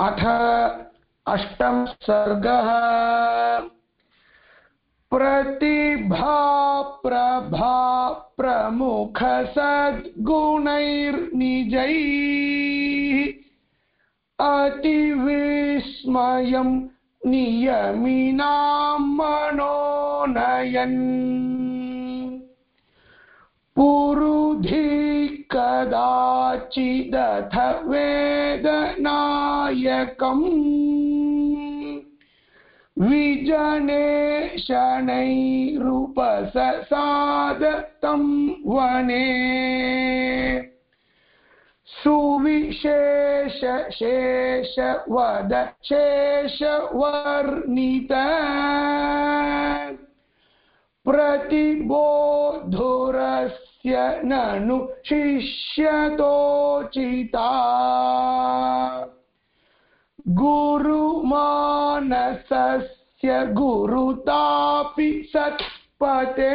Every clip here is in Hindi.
अथ अष्टम सर्ग। प्रतिभा प्रभा प्रमुख सद्गुणैर्निजैः। अतिविस्मयम् नियमिनां मनोनयन्। पुरुधि कदाचिदथ वेदनायकम् विजने शनैरुपससाद वने सुविशेष शेष वद शेषवर्णित प्रतिबोधुरस्य ननु शिष्यतोचिता गुरुमानसस्य गुरुतापि सत्पते।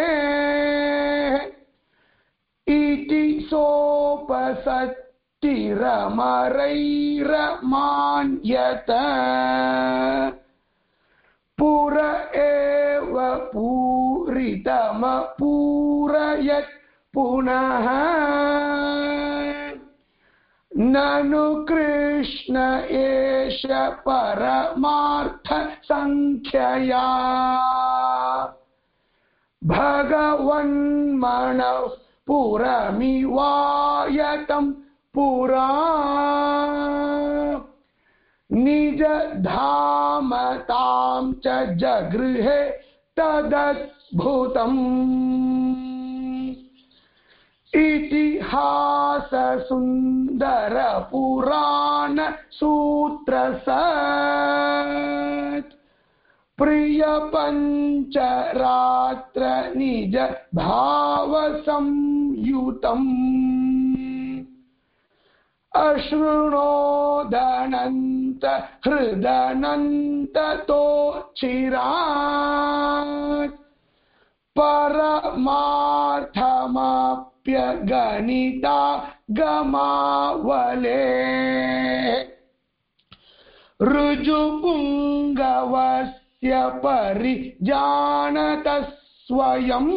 इति सोपसत्तिरमरैरमान्यत। पुर एव पूरितमपूरयत् पुनः ननु कृष्ण एष परमार्थसङ्ख्यया। भगवन्मनः पुरमिवायतं पुरा। निजधामतां च जगृहे तदद्भुतम् इतिहाससुन्दरपुराणसूत्रसत्। प्रियपञ्चरात्र निज भावसंयुतम् अशृणोदनन्त हृदनन्ततोचिरात् परमार्थमाप्यगणिता गमावले। ऋजुपुङ्गवस्य परिजानतः स्वयम्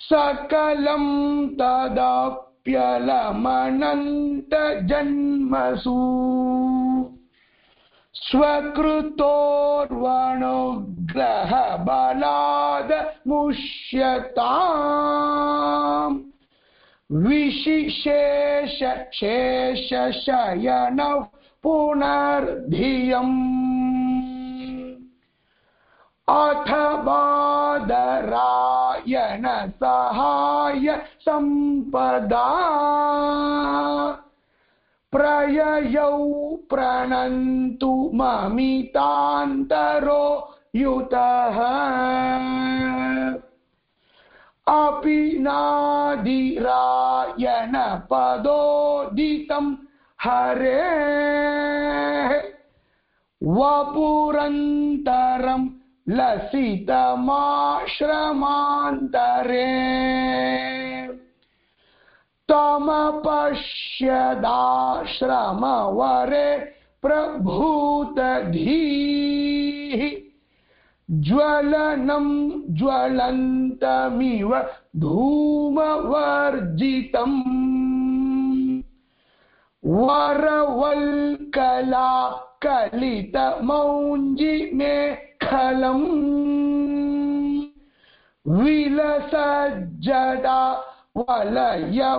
सकलं तदप्यलमनन्तजन्मसु। स्वकृतोर्वणुग्रहबलाद मुष्यताम्। विशिशेष शेषशयनः पुनर्धियम्। अथ बादरायण सहाय सम्पदा प्रययौ प्रणन्तु ममितान्तरो युतः। अपि नादिरायण पदोदितं हरे। वपुरन्तरं लसितमाश्रमान्तरे। तमपश्यदाश्रमवरे प्रभूतधीः। ज्वलनं ज्वलन्तमिव धूमवर्जितम्। वरवल्कला खलम् विलसज्जदा वलयमादिपूरुषम्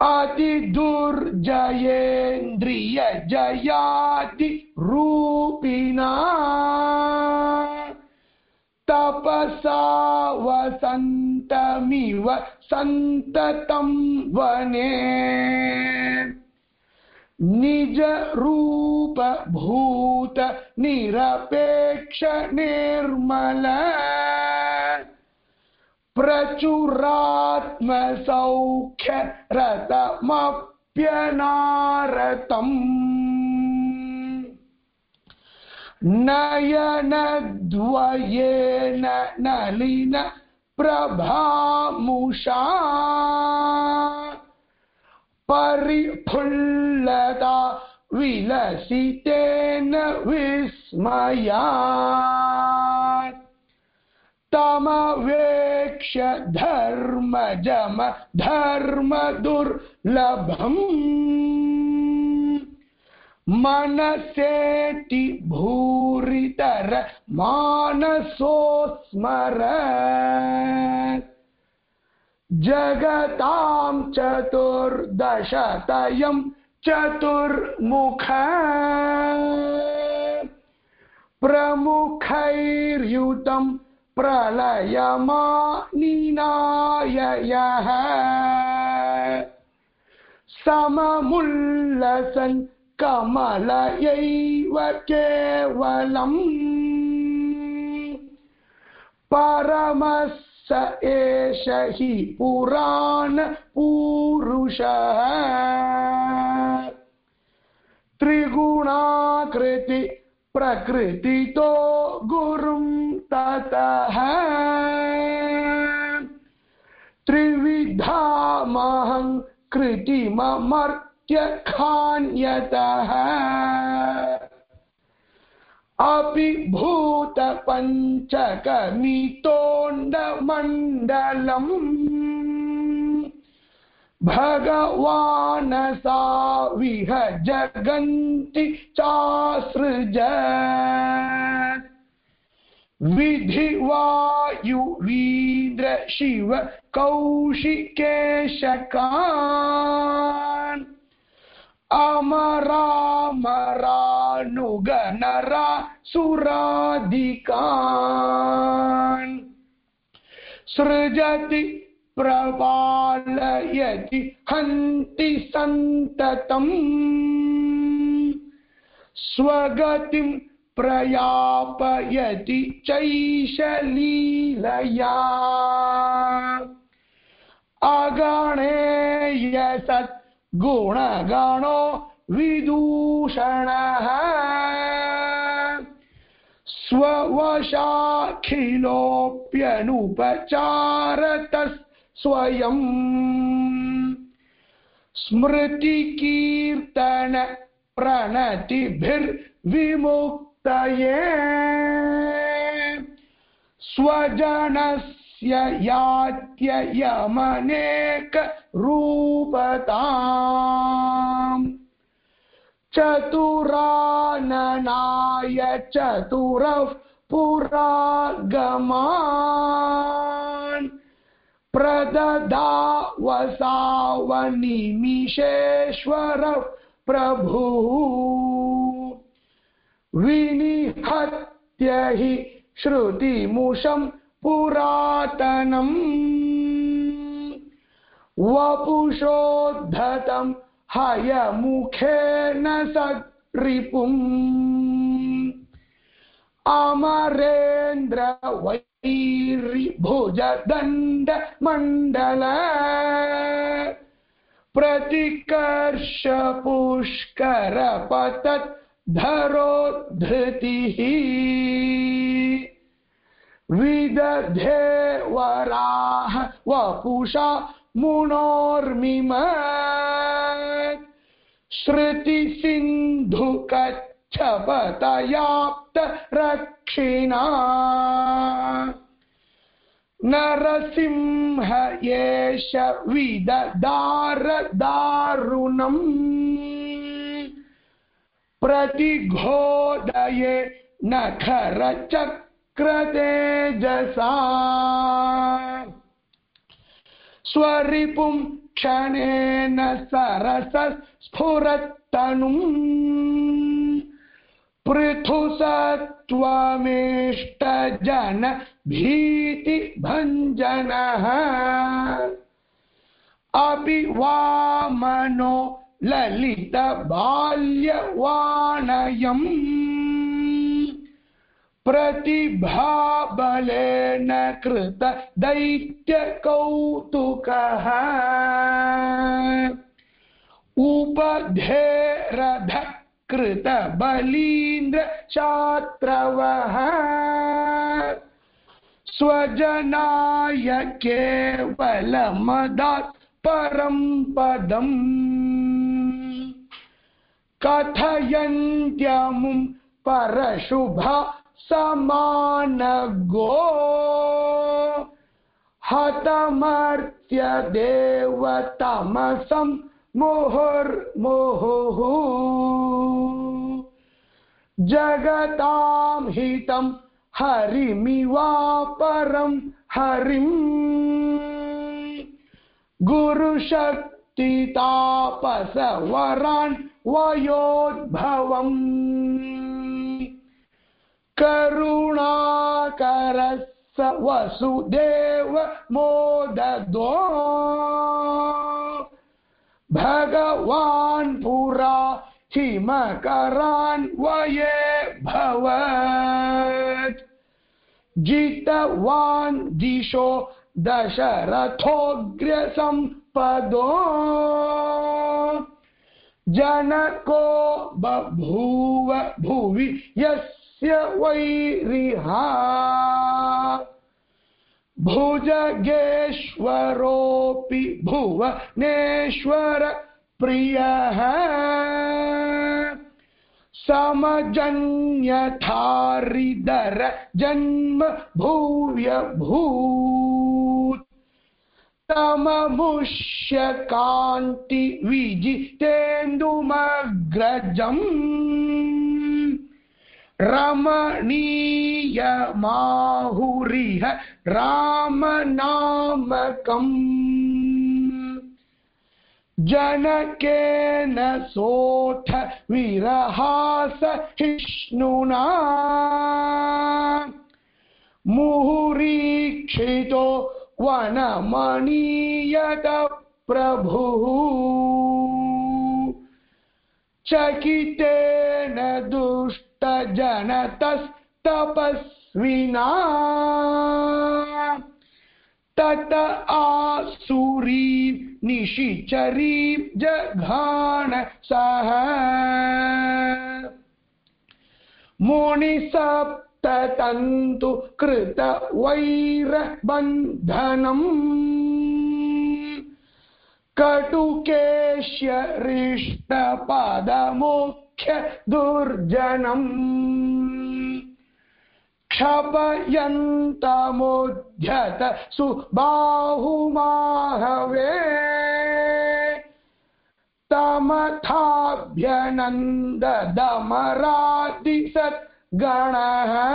अतिदुर्जयेन्द्रियजयाति रूपिणा तपसा वसन्तमिव सन्ततं वने निजरूपभूत निरपेक्ष निर्मल प्रचुरात्मसौख्य रतमप्यनारतम् नयनद्वयेन नलिन प्रभामुषा। परिफुल्लता विलसितेन विस्मया तमवेक्ष्य धर्मजम धर्मदुर्लभम् मनसेति भूरितर मानसोस्मर जगतां चतुर्दशतयं चतुर्मुख। प्रमुखैर्युतं प्रलयमानिनाययः। सममुल्लसन् कमलयैव केवलम्। परमः स एष हि पुराण पूरुषः। त्रिगुणाकृति प्रकृतितो गुरुं ततः। त्रिविधामहं कृतिममर्त्यखान्यतः अपि भूतपञ्चकमितोण्डमण्डलम् भगवान् सा विह जगन्ति चासृज विधिवायुवीन्द्र शिव कौशिकेशकान् अमरामरानुगनरा सुराधिकान्। सृजति प्रपालयति हन्ति सन्ततम्। स्वगतिं प्रयापयति चैशलीलया अगणेय सत् गुणगणो विदूषणः। स्वयम् स्मृतिकीर्तन प्रणतिभिर्विमुक्तये। स्वजनस्य यस्य यात्ययमनेकरूपताम् चतुराननाय चतुरः पुरागमान्। प्रददावसावनिमिषेश्वरः प्रभुः। विनिहत्य हि श्रुतिमुषम् पुरातनम्। वपुषोद्धतं हयमुखेन सद्रिपुम् अमरेन्द्र वैरिभुजदण्डमण्डल प्रतिकर्ष पुष्करपतत् धरोद्धृतिः। विदधे वराह वपुषा मुनोर्मिम श्रुतिसिन्धुकच्छपतयाप्त रक्षिणा। नरसिंह येष विददार दारुणम् प्रतिघोदये नखरचक्र क्रतेजसा स्वरिपुं क्षणेन सरसस्फुरत्तनुम् पृथुसत्त्वमेष्टजन भीतिभञ्जनः अपि वामनो ललितबाल्यवाणयम्। प्रतिभाबलेन कृत दैत्यकौतुकः उपधेरध कृत बलीन्द्र चात्रवः स्वजनाय केवलमदात् परं पदम्। कथयन्त्यमुं परशुभा समानगो हतमर्त्य देवतमसं मुहुर्मुहुः। जगतां हितं हरिमिवापरं हरिम् गुरुशक्तितापसवरान् वयोद्भवम्। करुणाकरः वसुदेव मोददो भगवान् पुरा हिमकरान् वये भवत् जितवान् दिशो दशरथोऽग्र्यसम्पदो जनको बभूव भुवि यस्य वैरिहा भुजगेश्वरोऽपि भुवनेश्वर प्रियः। समजन्यथारिदर जन्म भूय भूत् तममुष्य कान्ति विजितेन्दुमग्रजम् रमणीयमाहुरिह रामनामकम्। जनकेन सोऽथ विरहासहिष्णुना मुहुरीक्षितो वनमणीयत प्रभुः। चकितेन दुष्टजनतस्तपस्विना तत आसुरी निशिचरी जघान सह। मुनि मुनिसप्ततन्तु कृत वैरबन्धनम् कटुकेश्यरिष्टपदमुख्य दुर्जनम्। क्षपयन्तमुद्यत सुबाहुमाहवे। तमथाभ्यनन्ददमरादिसद्गणः।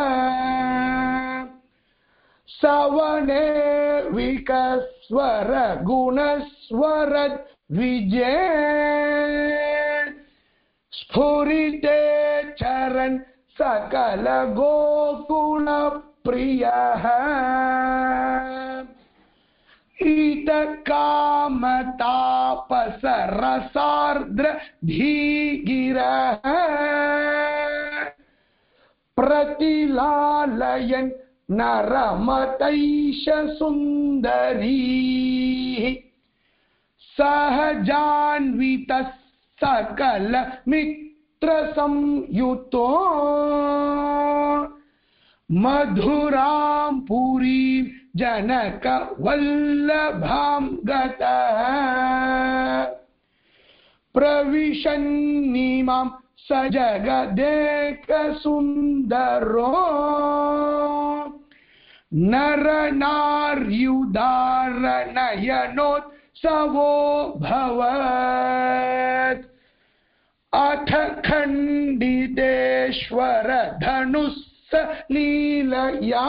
सवने विकस्वर गुणस्वरद् विजे स्फुरिते चरन् सकल गोकुल प्रियः इत कामतापस रसार्द्र धीगिरः प्रतिलालयन् नरमतैष सुन्दरी। सहजान्वितः सकल मित्रसंयुतो मधुरां पुरीं जनकवल्लभां गतः। प्रविशन्निमां स जगदेकसुन्दरो नरनार्युदारनयनोत्सवो भवत्। अथ खण्डितेश्वर धनुस्स लीलया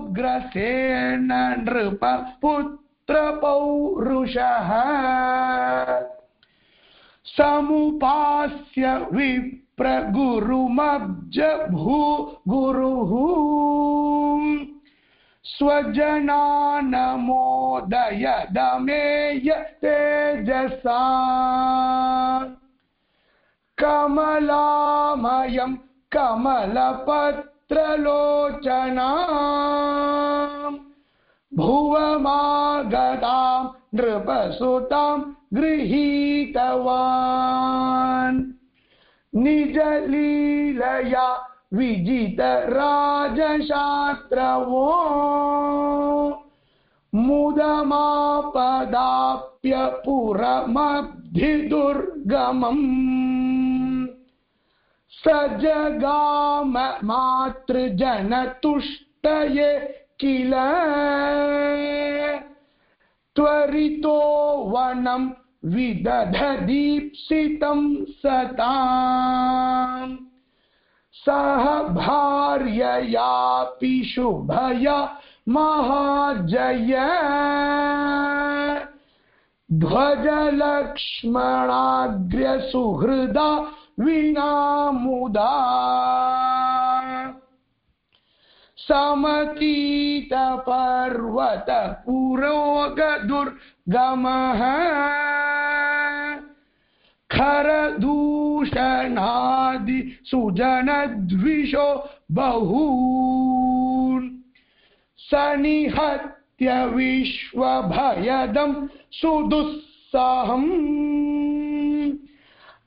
क्षपितोऽग्रसेन नृप पुत्रपौरुषः समुपास्य विप्रगुरुमब्ज भूगुरुः स्वजनानमोदय दमेय तेजसा। कमलामयं कमलपत्रलोचना भुवमागतां नृपसुतां गृहीतवान्। निजलीलया विजित राजशास्त्रवो मुदमापदाप्य पुरमब्धिदुर्गमम्। स जगाम मातृजनतुष्टये किल। त्वरितो वनं विदधदीप्सितं सताम्। सह भार्ययापि शुभया महाजय। ध्वजलक्ष्मणाग्र्यसुहृदा विना मुदा समतीतपर्वत पुरोगदुर्गमः खरदूषणादि सुजनद्विषो बहून्। सनिहत्य विश्वभयदं सुदुःसहम्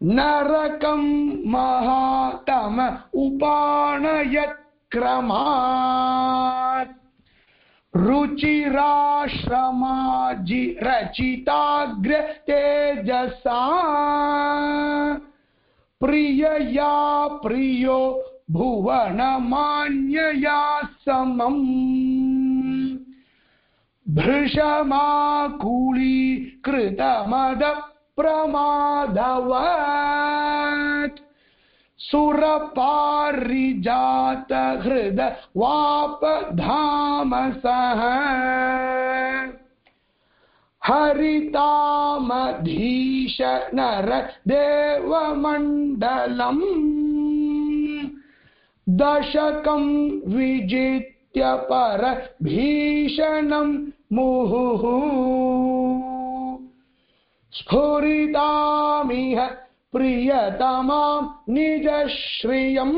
नरकं महातम उपानयत्क्रमात्। रुचिराश्रमाजि रचिताग्र तेजसा प्रियया प्रियो भुवनमान्यया समम्। सुरपारिजातहृद वापधामसः हरितामधीश नर देवमण्डलम् दशकं विजित्य पर भीषणं मुहुः स्फुरितामिह प्रियतमां निजश्रियम्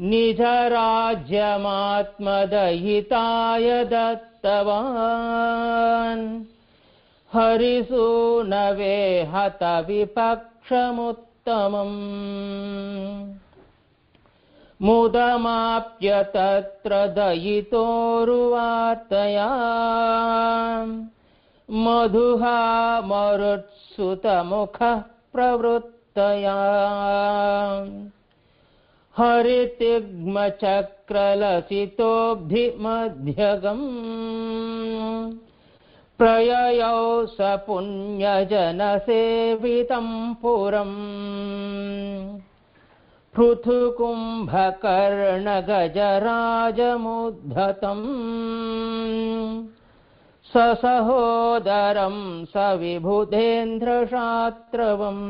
निजराज्यमात्मदयिताय दत्तवान्। हरिसूनवे हतविपक्षमुत्तमम् मुदमाप्य तत्र दयितोरुवार्तया मधुहा मरुत्सुतमुखः प्रवृत्तया। हरितिग्मचक्रलसितोऽब्धिमध्यगम् प्रययौ स पुण्यजनसेवितं पुरम् पृथुकुम्भकर्णगजराजमुद्धतम् ससहोदरं स विबुधेन्द्रशात्रवम्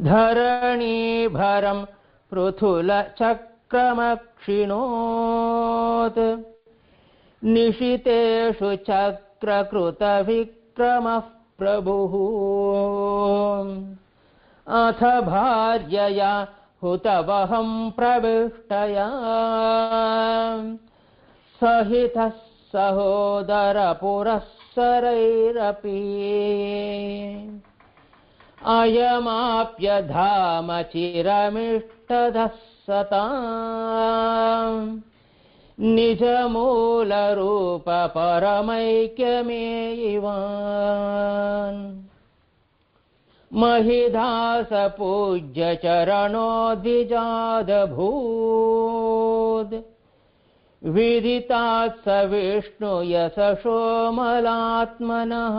धरणीभरं पृथुलचक्रमक्षिणोत्। निशितेषु चक्रकृतविक्रमः प्रभुः। अथ भार्यया हुतवहं प्रविष्टया। सहितः सहोदरपुरःसरैरपि अयमाप्यधामचिरमिष्टदः सता निजमूलरूपपरमैक्यमेव महिधा स पूज्य विदितात् स विष्णुयशोमलात्मनः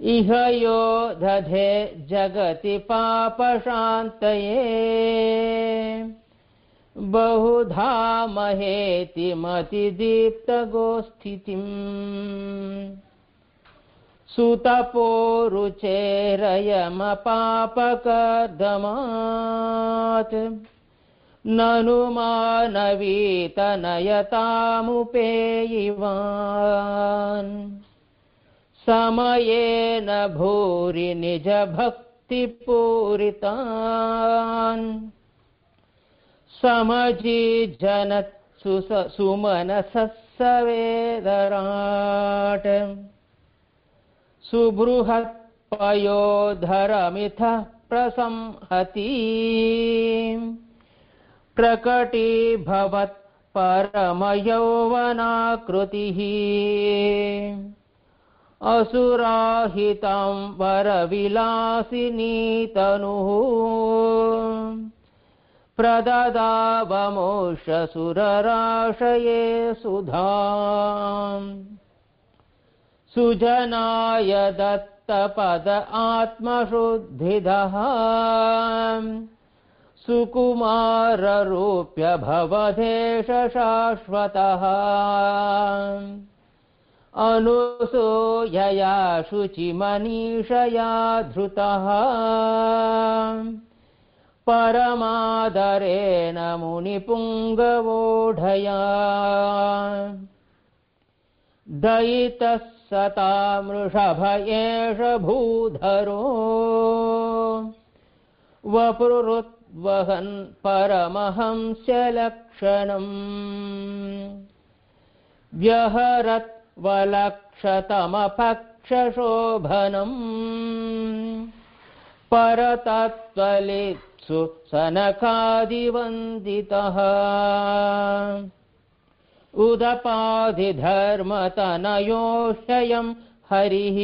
इह यो दधे जगति पापशान्तये। बहुधा महेति मतिदीप्तगोस्थितिम् सुतपोरुचेरयमपापकर्दमात्। ननु मानवीतनयतामुपेयिवान् समयेन भूरि निजभक्तिपूरितान्। समजीजनत् सुमनसः सवेदराट्। सुबृहत्पयोधरमिथः प्रसंहति। प्रकटीभवत् परमयौवनाकृतिः। असुराहितां वरविलासिनीतनुः प्रददावमोषसुरराशये सुधाम् सुजनाय दत्तपद आत्मशुद्धिदः सुकुमाररूप्य भवधेश शाश्वतः अनुसूयया शुचिमनीषया धृतः। परमादरेण मुनिपुङ्गवोढया। दयितः सतामृषभ एष भूधरो। वपुरुद्वहन् परमहंस्यलक्षणम् व्यहरत्वलक्षतमपक्षशोभनम् परतत्त्वलित्सु सनकादिवन्दितः उदपाधिधर्मतनयोह्ययम् हरिः।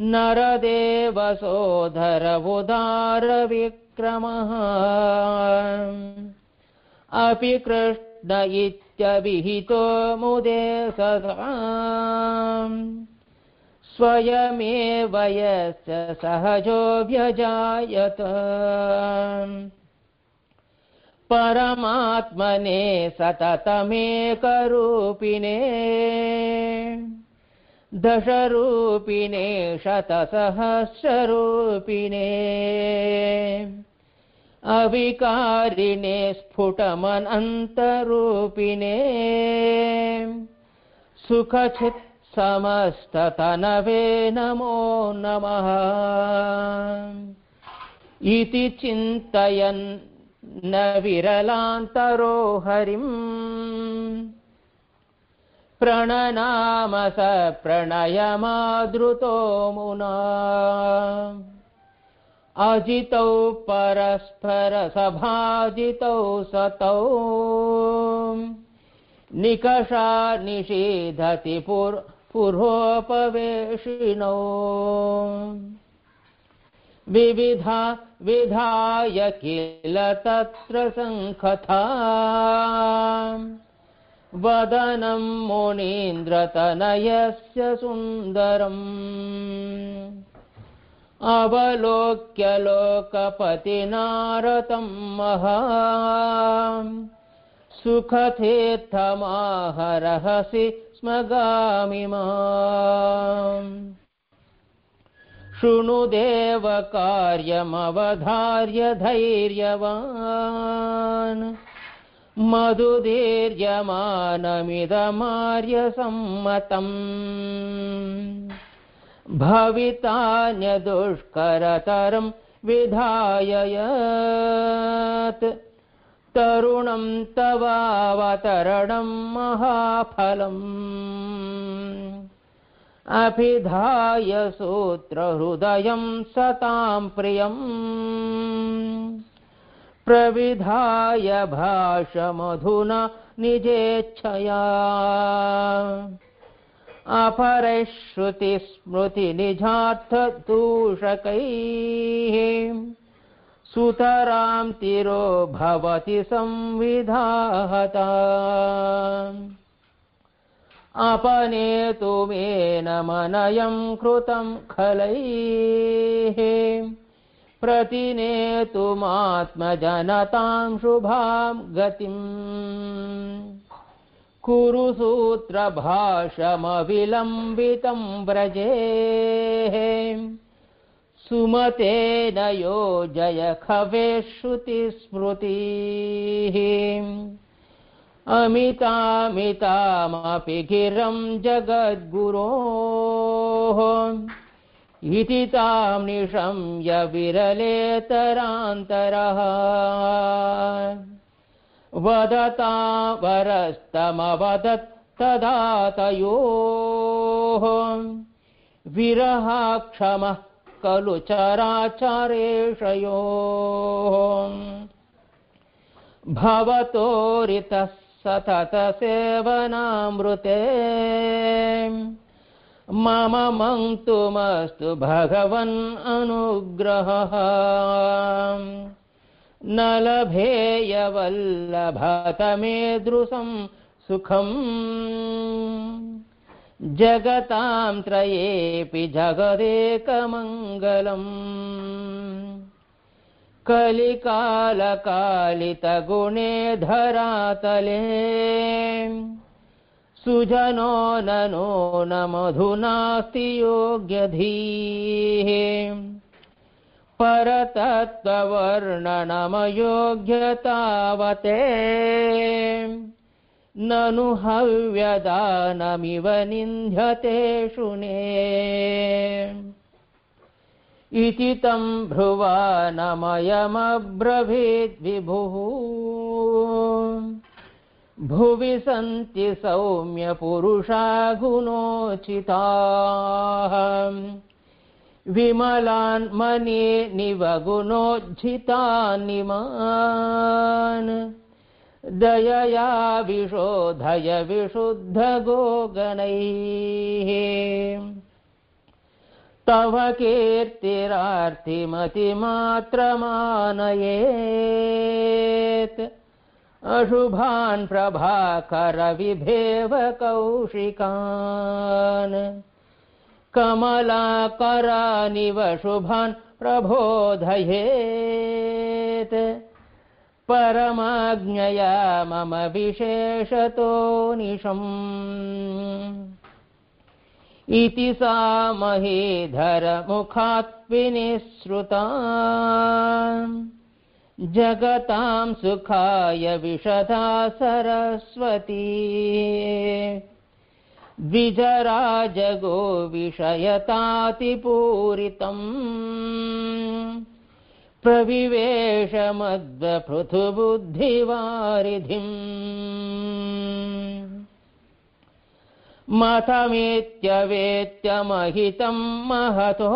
नरदेवसोदरवुदारविक्रमः। अपि कृष्ण इत्यभिहितो मुदे सदा स्वयमेव यस्य सहजो व्यजायत। परमात्मने सततमेकरूपिणे दशरूपिणे शतसहस्ररूपिणे अविकारिणे स्फुटमनन्तरूपिणे सुखचित् समस्ततनवे नमो नमः। इति चिन्तयन् न विरलान्तरो हरिम् प्रणनाम स प्रणयमादृतो मुना अजितौ परस्परसभाजितौ सतौ। निकषा निषेधति पुर् पुरोपवेशिनौ विविधा विधाय किल तत्र सङ्खथा। वदनं मुनीन्द्रतनयस्य सुन्दरम् अवलोक्य लोकपतिनारतं महा सुखतीर्थमाहरहसि स्म गामिमाम् शृणु देव कार्यमवधार्य धैर्यवान् मधुधीर्यमानमिदमार्यसम्मतम् भवितान्यदुष्करतरं विधाय यत् तरुणं तवावतरणं महाफलम्। अभिधाय सूत्रहृदयं सतां प्रियम्। प्रविधाय भाषमधुना निजेच्छया अपरश्रुतिस्मृतिनिजार्थदूषकैः सुतरां तिरो भवति संविधाहता। अपनेतुमेन मनयं कृतं खलैः। प्रतिनेतुमात्मजनतां शुभां गतिम् कुरु सूत्रभाषमविलम्बितं व्रजेः। सुमतेन योजय खवे श्रुतिस्मृतिः अमितामितामपि गिरं जगद्गुरोः। इति तां निशम्य विरलेतरान्तरः। वदता वरस्तमवदत् तदा तयोः। विरहाक्षमः खलु चराचरेशयोः भवतोरितः सततसेवनामृते मम मङ्क्तुमस्तु भगवन् अनुग्रहः न लभेयवल्लभत मेदृशं सुखम्। जगतां त्रयेऽपि जगदेकमङ्गलम्। कलिकालकालितगुणे धरातले। सुजनो ननो न मधुनास्ति योग्यधीः परतत्त्ववर्णनमयोग्यतावते। ननु हव्यदानमिव निन्ध्यते शुने। इति तं भ्रुवानमयमब्रवीद्विभुः भुवि सन्ति सौम्यपुरुषा गुणोचिताः विमलान् मने निवगुणोज्झितान्निमान् दयया विशोधय विशुद्धगोगणैः तव कीर्तिरार्तिमतिमात्रमानयेत्। अशुभान् प्रभाकरविभेव कौशिकान् कमलाकरानिव शुभान् प्रबोधयेत्। परमाज्ञया मम विशेषतो निशम्। इति सा महीधरमुखात् विनिःसृता जगतां सुखाय विशदा सरस्वती द्विजराजगो विषयतातिपूरितम् प्रविवेशमद्वपृथुबुद्धिवारिधिम्। मथमेत्यवेत्यमहितं महतो।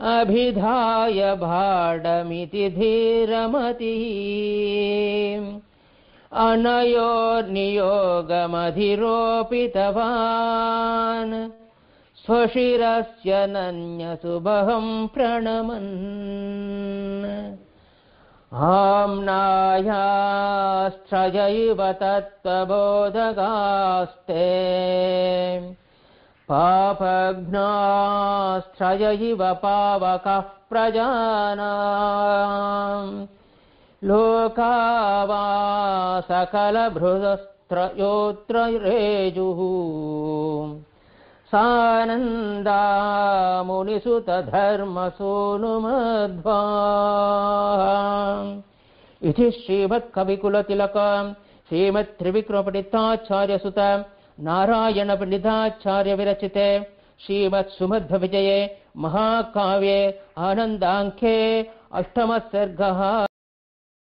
अभिधाय भाडमिति धीरमतिः अनयोर्नियोगमधिरोपितवान्। स्वशिरस्य नन्यसुभहं प्रणमन्। आम्नायाश्रयैव तत्त्वबोधगास्ते पापघ्नाश्रय इव पावकः प्रजानाम् लोका वा सकलभृदस्त्रयोत्ररेजुः सानन्दा मुनिसुतधर्मसोनुमध्वा इति श्रीमत्कविकुलतिलक श्रीमत्त्रिविक्रमपण्डिताचार्यसुत नारायणपण्डिताचार्य विरचिते श्रीमत्सुमध्वविजये महाकाव्ये आनन्दाङ्के अष्टमः सर्गः